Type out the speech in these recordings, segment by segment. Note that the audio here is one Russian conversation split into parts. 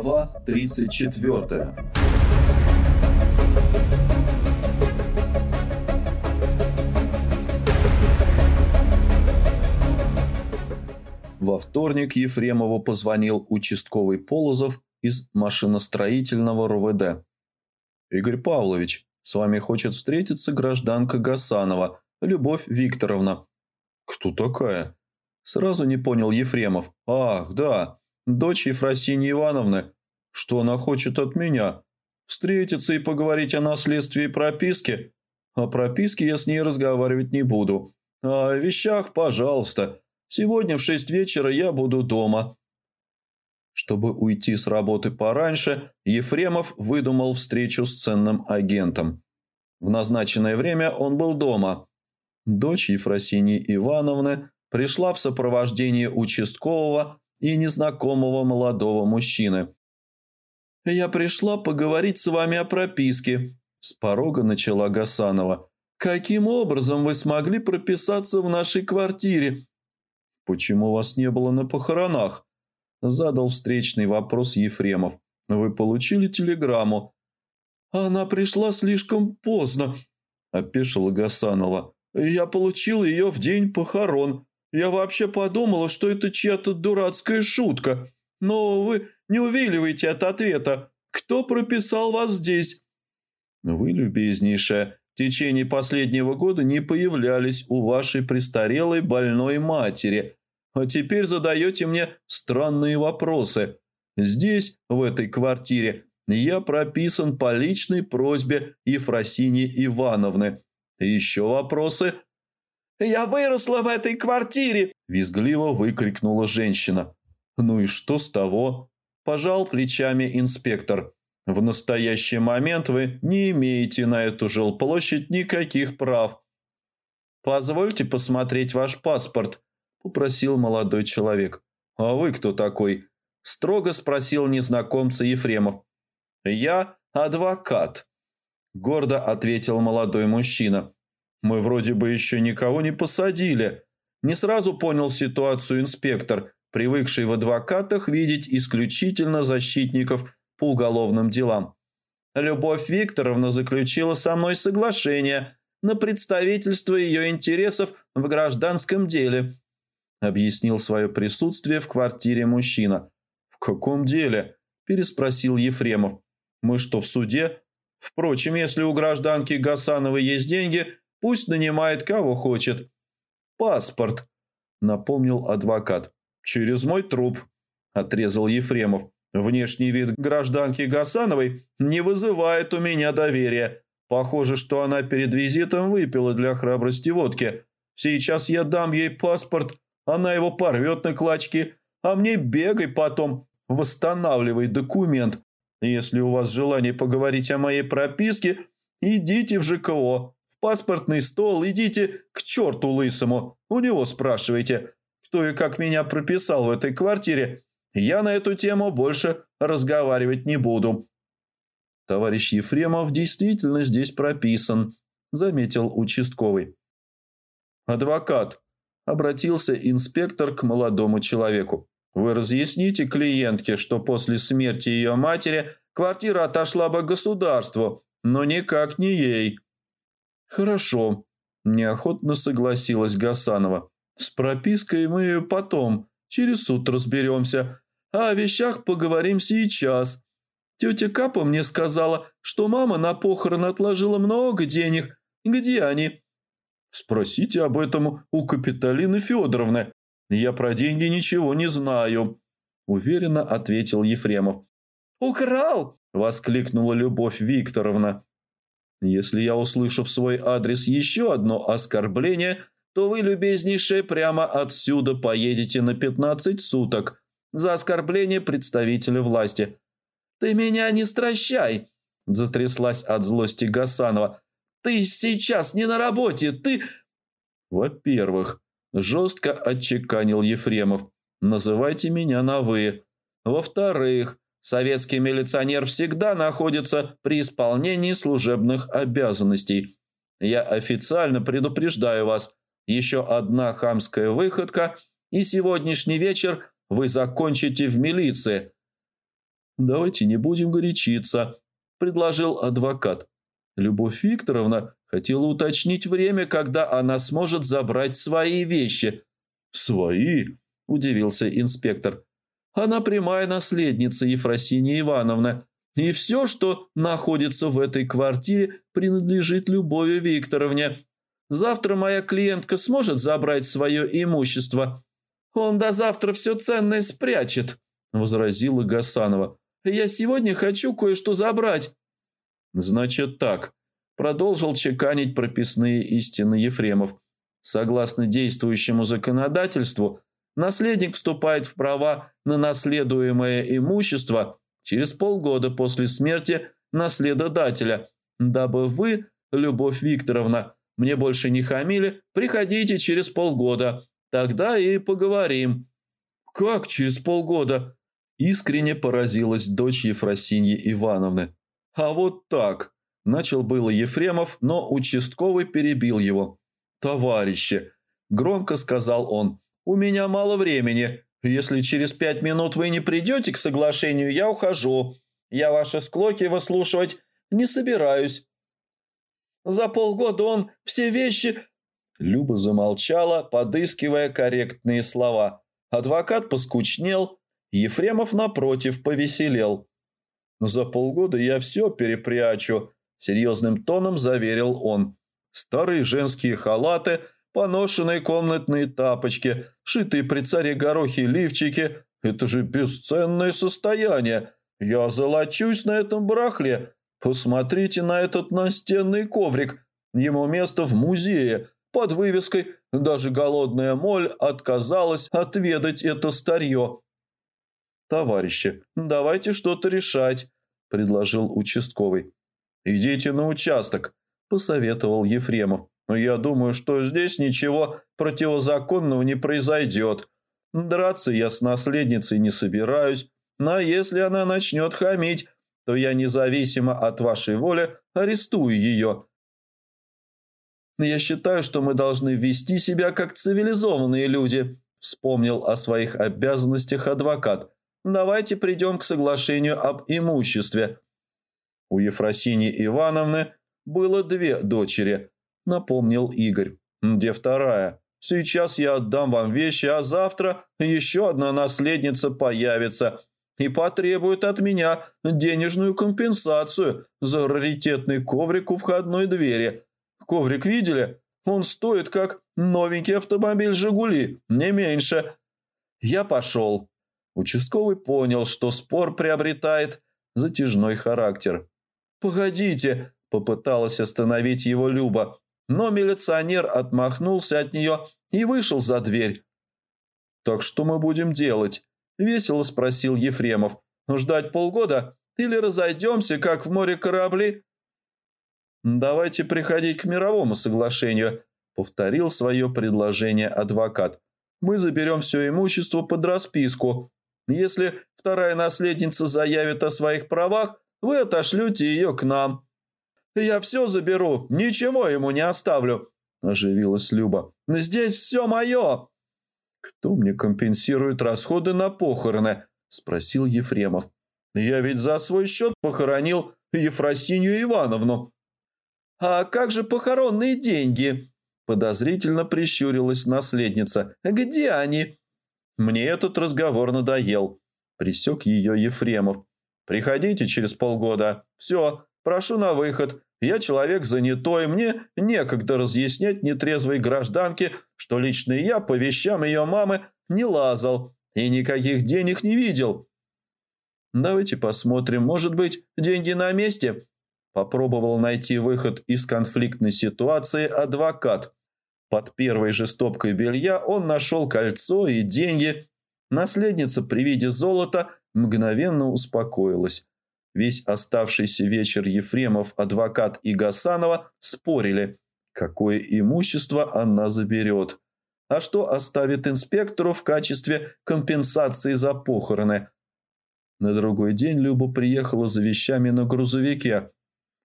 Глава 34 Во вторник Ефремову позвонил участковый Полозов из машиностроительного РУВД. «Игорь Павлович, с вами хочет встретиться гражданка Гасанова, Любовь Викторовна». «Кто такая?» Сразу не понял Ефремов. «Ах, да, дочь Ефросиньи Ивановны. Что она хочет от меня? Встретиться и поговорить о наследстве и прописке? О прописке я с ней разговаривать не буду. А о вещах, пожалуйста. Сегодня в шесть вечера я буду дома». Чтобы уйти с работы пораньше, Ефремов выдумал встречу с ценным агентом. В назначенное время он был дома. Дочь Ефросиньи Ивановны пришла в сопровождении участкового и незнакомого молодого мужчины. «Я пришла поговорить с вами о прописке», – с порога начала Гасанова. «Каким образом вы смогли прописаться в нашей квартире?» «Почему вас не было на похоронах?» – задал встречный вопрос Ефремов. «Вы получили телеграмму?» «Она пришла слишком поздно», – опешила Гасанова. «Я получил ее в день похорон. Я вообще подумала, что это чья-то дурацкая шутка. Но вы не увиливаете от ответа. Кто прописал вас здесь?» «Вы, любезнейшая, в течение последнего года не появлялись у вашей престарелой больной матери, а теперь задаете мне странные вопросы. Здесь, в этой квартире, я прописан по личной просьбе Ефросини Ивановны. Еще вопросы?» «Я выросла в этой квартире!» – визгливо выкрикнула женщина. «Ну и что с того?» – пожал плечами инспектор. «В настоящий момент вы не имеете на эту жилплощадь никаких прав». «Позвольте посмотреть ваш паспорт», – попросил молодой человек. «А вы кто такой?» – строго спросил незнакомца Ефремов. «Я адвокат», – гордо ответил молодой мужчина. Мы вроде бы еще никого не посадили. Не сразу понял ситуацию инспектор, привыкший в адвокатах видеть исключительно защитников по уголовным делам. Любовь Викторовна заключила со мной соглашение на представительство ее интересов в гражданском деле. Объяснил свое присутствие в квартире мужчина. «В каком деле?» – переспросил Ефремов. «Мы что, в суде?» Впрочем, если у гражданки Гасановой есть деньги, Пусть нанимает кого хочет. Паспорт, напомнил адвокат. Через мой труп, отрезал Ефремов. Внешний вид гражданки Гасановой не вызывает у меня доверия. Похоже, что она перед визитом выпила для храбрости водки. Сейчас я дам ей паспорт, она его порвет на клочки, а мне бегай потом, восстанавливай документ. Если у вас желание поговорить о моей прописке, идите в ЖКО паспортный стол, идите к черту лысому. У него спрашивайте, кто и как меня прописал в этой квартире. Я на эту тему больше разговаривать не буду». «Товарищ Ефремов действительно здесь прописан», – заметил участковый. «Адвокат», – обратился инспектор к молодому человеку. «Вы разъясните клиентке, что после смерти ее матери квартира отошла бы государству, но никак не ей». «Хорошо», – неохотно согласилась Гасанова. «С пропиской мы потом, через суд разберемся, а о вещах поговорим сейчас. Тетя Капа мне сказала, что мама на похорон отложила много денег. Где они?» «Спросите об этом у Капиталины Федоровны. Я про деньги ничего не знаю», – уверенно ответил Ефремов. «Украл!» – воскликнула Любовь Викторовна. Если я услышу в свой адрес еще одно оскорбление, то вы, любезнейшие, прямо отсюда поедете на 15 суток за оскорбление представителя власти. «Ты меня не стращай!» – затряслась от злости Гасанова. «Ты сейчас не на работе, ты...» «Во-первых, жестко отчеканил Ефремов, называйте меня на «вы». Во-вторых, Советский милиционер всегда находится при исполнении служебных обязанностей. Я официально предупреждаю вас, еще одна хамская выходка, и сегодняшний вечер вы закончите в милиции. «Давайте не будем горячиться», – предложил адвокат. Любовь Викторовна хотела уточнить время, когда она сможет забрать свои вещи. «Свои?» – удивился инспектор. «Она прямая наследница Ефросинья Ивановна, и все, что находится в этой квартире, принадлежит Любови Викторовне. Завтра моя клиентка сможет забрать свое имущество?» «Он до завтра все ценное спрячет», – возразила Гасанова. «Я сегодня хочу кое-что забрать». «Значит так», – продолжил чеканить прописные истины Ефремов. «Согласно действующему законодательству, наследник вступает в права на наследуемое имущество через полгода после смерти наследодателя, дабы вы, Любовь Викторовна, мне больше не хамили, приходите через полгода, тогда и поговорим». «Как через полгода?» Искренне поразилась дочь Ефросиньи Ивановны. «А вот так!» – начал было Ефремов, но участковый перебил его. «Товарищи!» – громко сказал он. «У меня мало времени. Если через пять минут вы не придете к соглашению, я ухожу. Я ваши склоки выслушивать не собираюсь». «За полгода он все вещи...» Люба замолчала, подыскивая корректные слова. Адвокат поскучнел, Ефремов, напротив, повеселел. «За полгода я все перепрячу», – серьезным тоном заверил он. «Старые женские халаты, поношенные комнатные тапочки, шитые при царе горохи лифчики – это же бесценное состояние. Я золочусь на этом барахле. Посмотрите на этот настенный коврик. Ему место в музее, под вывеской «Даже голодная моль отказалась отведать это старье». «Товарищи, давайте что-то решать», – предложил участковый. «Идите на участок», – посоветовал Ефремов. «Я думаю, что здесь ничего противозаконного не произойдет. Драться я с наследницей не собираюсь, но если она начнет хамить, то я независимо от вашей воли арестую ее. Я считаю, что мы должны вести себя как цивилизованные люди», – вспомнил о своих обязанностях адвокат – Давайте придем к соглашению об имуществе. У Ефросини Ивановны было две дочери, напомнил Игорь. Где вторая? Сейчас я отдам вам вещи, а завтра еще одна наследница появится и потребует от меня денежную компенсацию за раритетный коврик у входной двери. Коврик видели? Он стоит как новенький автомобиль «Жигули», не меньше. Я пошел. Участковый понял, что спор приобретает затяжной характер. «Погодите!» – попыталась остановить его Люба, но милиционер отмахнулся от нее и вышел за дверь. «Так что мы будем делать?» – весело спросил Ефремов. «Ждать полгода или разойдемся, как в море корабли?» «Давайте приходить к мировому соглашению», – повторил свое предложение адвокат. «Мы заберем все имущество под расписку, если вторая наследница заявит о своих правах, вы отошлете ее к нам. Я все заберу, ничего ему не оставлю», – оживилась Люба. «Здесь все мое». «Кто мне компенсирует расходы на похороны?» – спросил Ефремов. «Я ведь за свой счет похоронил Ефросинью Ивановну». «А как же похоронные деньги?» – подозрительно прищурилась наследница. «Где они?» «Мне этот разговор надоел», – присек ее Ефремов. «Приходите через полгода. Все, прошу на выход. Я человек занятой, мне некогда разъяснять нетрезвой гражданке, что лично я по вещам ее мамы не лазал и никаких денег не видел». «Давайте посмотрим, может быть, деньги на месте?» Попробовал найти выход из конфликтной ситуации адвокат – под первой же стопкой белья он нашел кольцо и деньги. Наследница при виде золота мгновенно успокоилась. Весь оставшийся вечер Ефремов, адвокат и Гасанова спорили, какое имущество она заберет, а что оставит инспектору в качестве компенсации за похороны. На другой день Люба приехала за вещами на грузовике.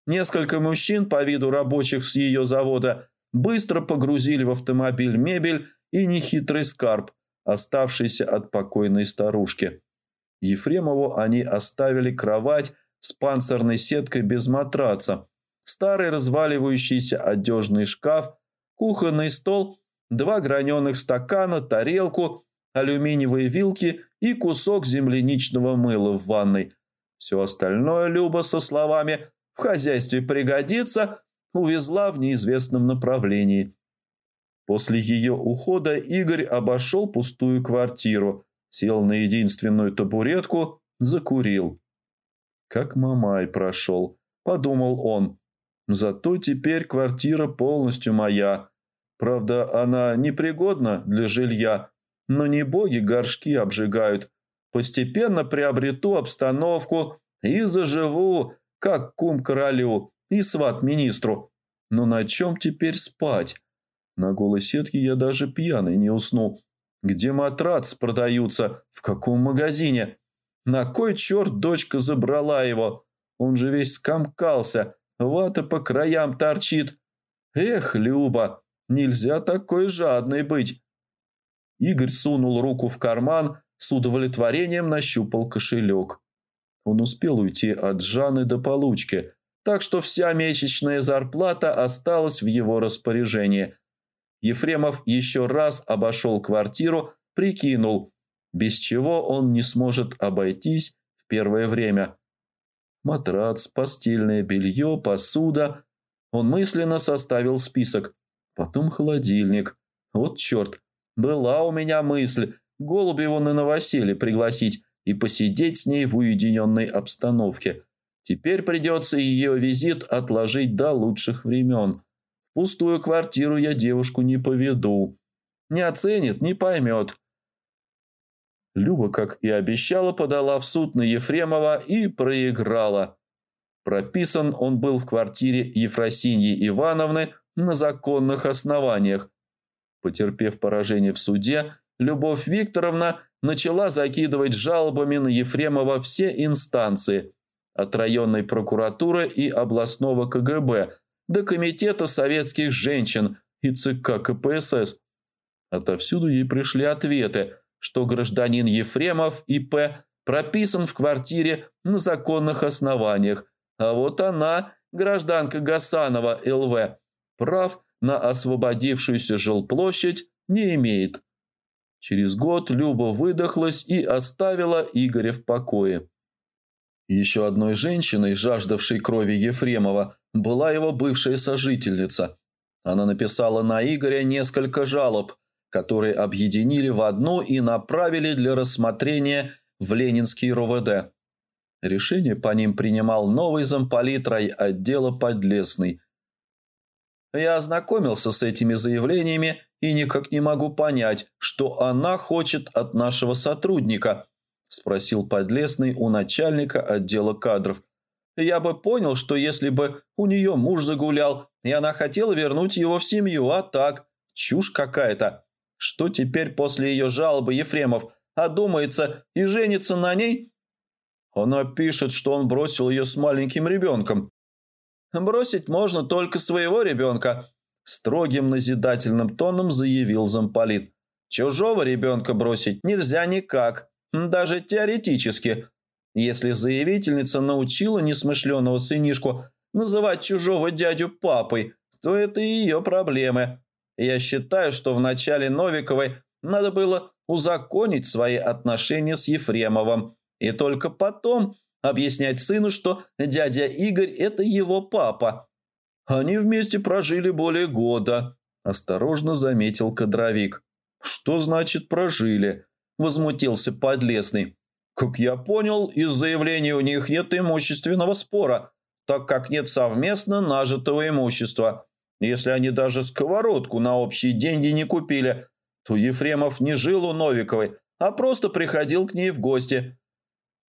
Несколько мужчин по виду рабочих с ее завода – быстро погрузили в автомобиль мебель и нехитрый скарб, оставшийся от покойной старушки. Ефремову они оставили кровать с панцирной сеткой без матраца, старый разваливающийся одежный шкаф, кухонный стол, два граненых стакана, тарелку, алюминиевые вилки и кусок земляничного мыла в ванной. Все остальное Люба со словами «в хозяйстве пригодится» увезла в неизвестном направлении. После ее ухода Игорь обошел пустую квартиру, сел на единственную табуретку, закурил. Как Мамай прошел, подумал он. Зато теперь квартира полностью моя. Правда, она непригодна для жилья, но не боги горшки обжигают. Постепенно приобрету обстановку и заживу, как кум королю и сват министру. Но на чем теперь спать? На голой сетке я даже пьяный не усну. Где матрац продаются? В каком магазине? На кой черт дочка забрала его? Он же весь скомкался, вата по краям торчит. Эх, Люба, нельзя такой жадной быть. Игорь сунул руку в карман, с удовлетворением нащупал кошелек. Он успел уйти от Жанны до получки, так что вся месячная зарплата осталась в его распоряжении – Ефремов еще раз обошел квартиру, прикинул, без чего он не сможет обойтись в первое время. Матрац, постельное белье, посуда. Он мысленно составил список. Потом холодильник. Вот черт, была у меня мысль Голубеву на новоселье пригласить и посидеть с ней в уединенной обстановке. Теперь придется ее визит отложить до лучших времен пустую квартиру я девушку не поведу. Не оценит, не поймет. Люба, как и обещала, подала в суд на Ефремова и проиграла. Прописан он был в квартире Ефросиньи Ивановны на законных основаниях. Потерпев поражение в суде, Любовь Викторовна начала закидывать жалобами на Ефремова все инстанции от районной прокуратуры и областного КГБ до Комитета советских женщин и ЦК КПСС. Отовсюду ей пришли ответы, что гражданин Ефремов И.П. прописан в квартире на законных основаниях, а вот она, гражданка Гасанова Л.В., прав на освободившуюся жилплощадь не имеет. Через год Люба выдохлась и оставила Игоря в покое. Еще одной женщиной, жаждавшей крови Ефремова, была его бывшая сожительница. Она написала на Игоря несколько жалоб, которые объединили в одну и направили для рассмотрения в Ленинский РОВД. Решение по ним принимал новый замполит отдела Подлесный. Я ознакомился с этими заявлениями и никак не могу понять, что она хочет от нашего сотрудника, спросил Подлесный у начальника отдела кадров – я бы понял, что если бы у нее муж загулял, и она хотела вернуть его в семью, а так, чушь какая-то. Что теперь после ее жалобы Ефремов одумается и женится на ней? Она пишет, что он бросил ее с маленьким ребенком. Бросить можно только своего ребенка, строгим назидательным тоном заявил замполит. Чужого ребенка бросить нельзя никак, даже теоретически. Если заявительница научила несмышленого сынишку называть чужого дядю папой, то это ее проблемы. Я считаю, что в начале Новиковой надо было узаконить свои отношения с Ефремовым и только потом объяснять сыну, что дядя Игорь – это его папа. Они вместе прожили более года, осторожно заметил кадровик. «Что значит прожили?» – возмутился Подлесный. Как я понял, из заявления у них нет имущественного спора, так как нет совместно нажитого имущества. Если они даже сковородку на общие деньги не купили, то Ефремов не жил у Новиковой, а просто приходил к ней в гости.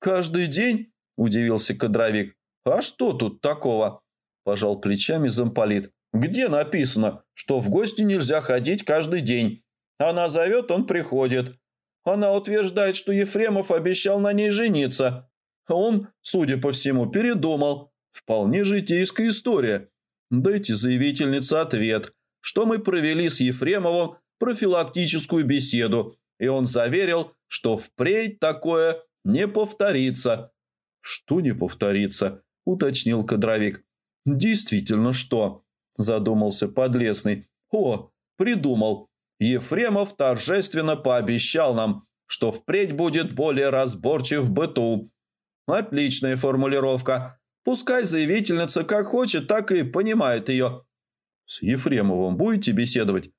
«Каждый день?» – удивился кадровик. «А что тут такого?» – пожал плечами замполит. «Где написано, что в гости нельзя ходить каждый день? Она зовет, он приходит. Она утверждает, что Ефремов обещал на ней жениться. Он, судя по всему, передумал. Вполне житейская история. Дайте заявительнице ответ, что мы провели с Ефремовым профилактическую беседу, и он заверил, что впредь такое не повторится». «Что не повторится?» – уточнил кадровик. «Действительно, что?» – задумался Подлесный. «О, придумал. Ефремов торжественно пообещал нам, что впредь будет более разборчив в быту. Отличная формулировка. Пускай заявительница как хочет, так и понимает ее. С Ефремовым будете беседовать?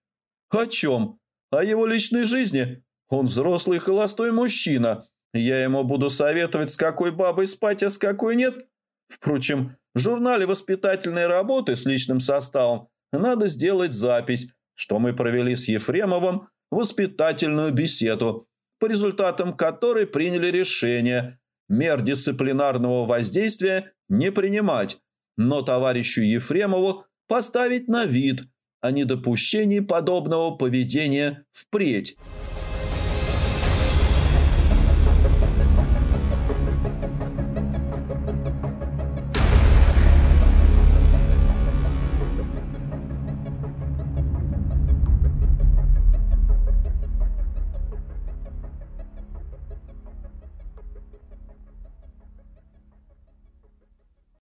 О чем? О его личной жизни? Он взрослый холостой мужчина. Я ему буду советовать, с какой бабой спать, а с какой нет. Впрочем, в журнале воспитательной работы с личным составом надо сделать запись, что мы провели с Ефремовым воспитательную беседу, по результатам которой приняли решение мер дисциплинарного воздействия не принимать, но товарищу Ефремову поставить на вид о недопущении подобного поведения впредь.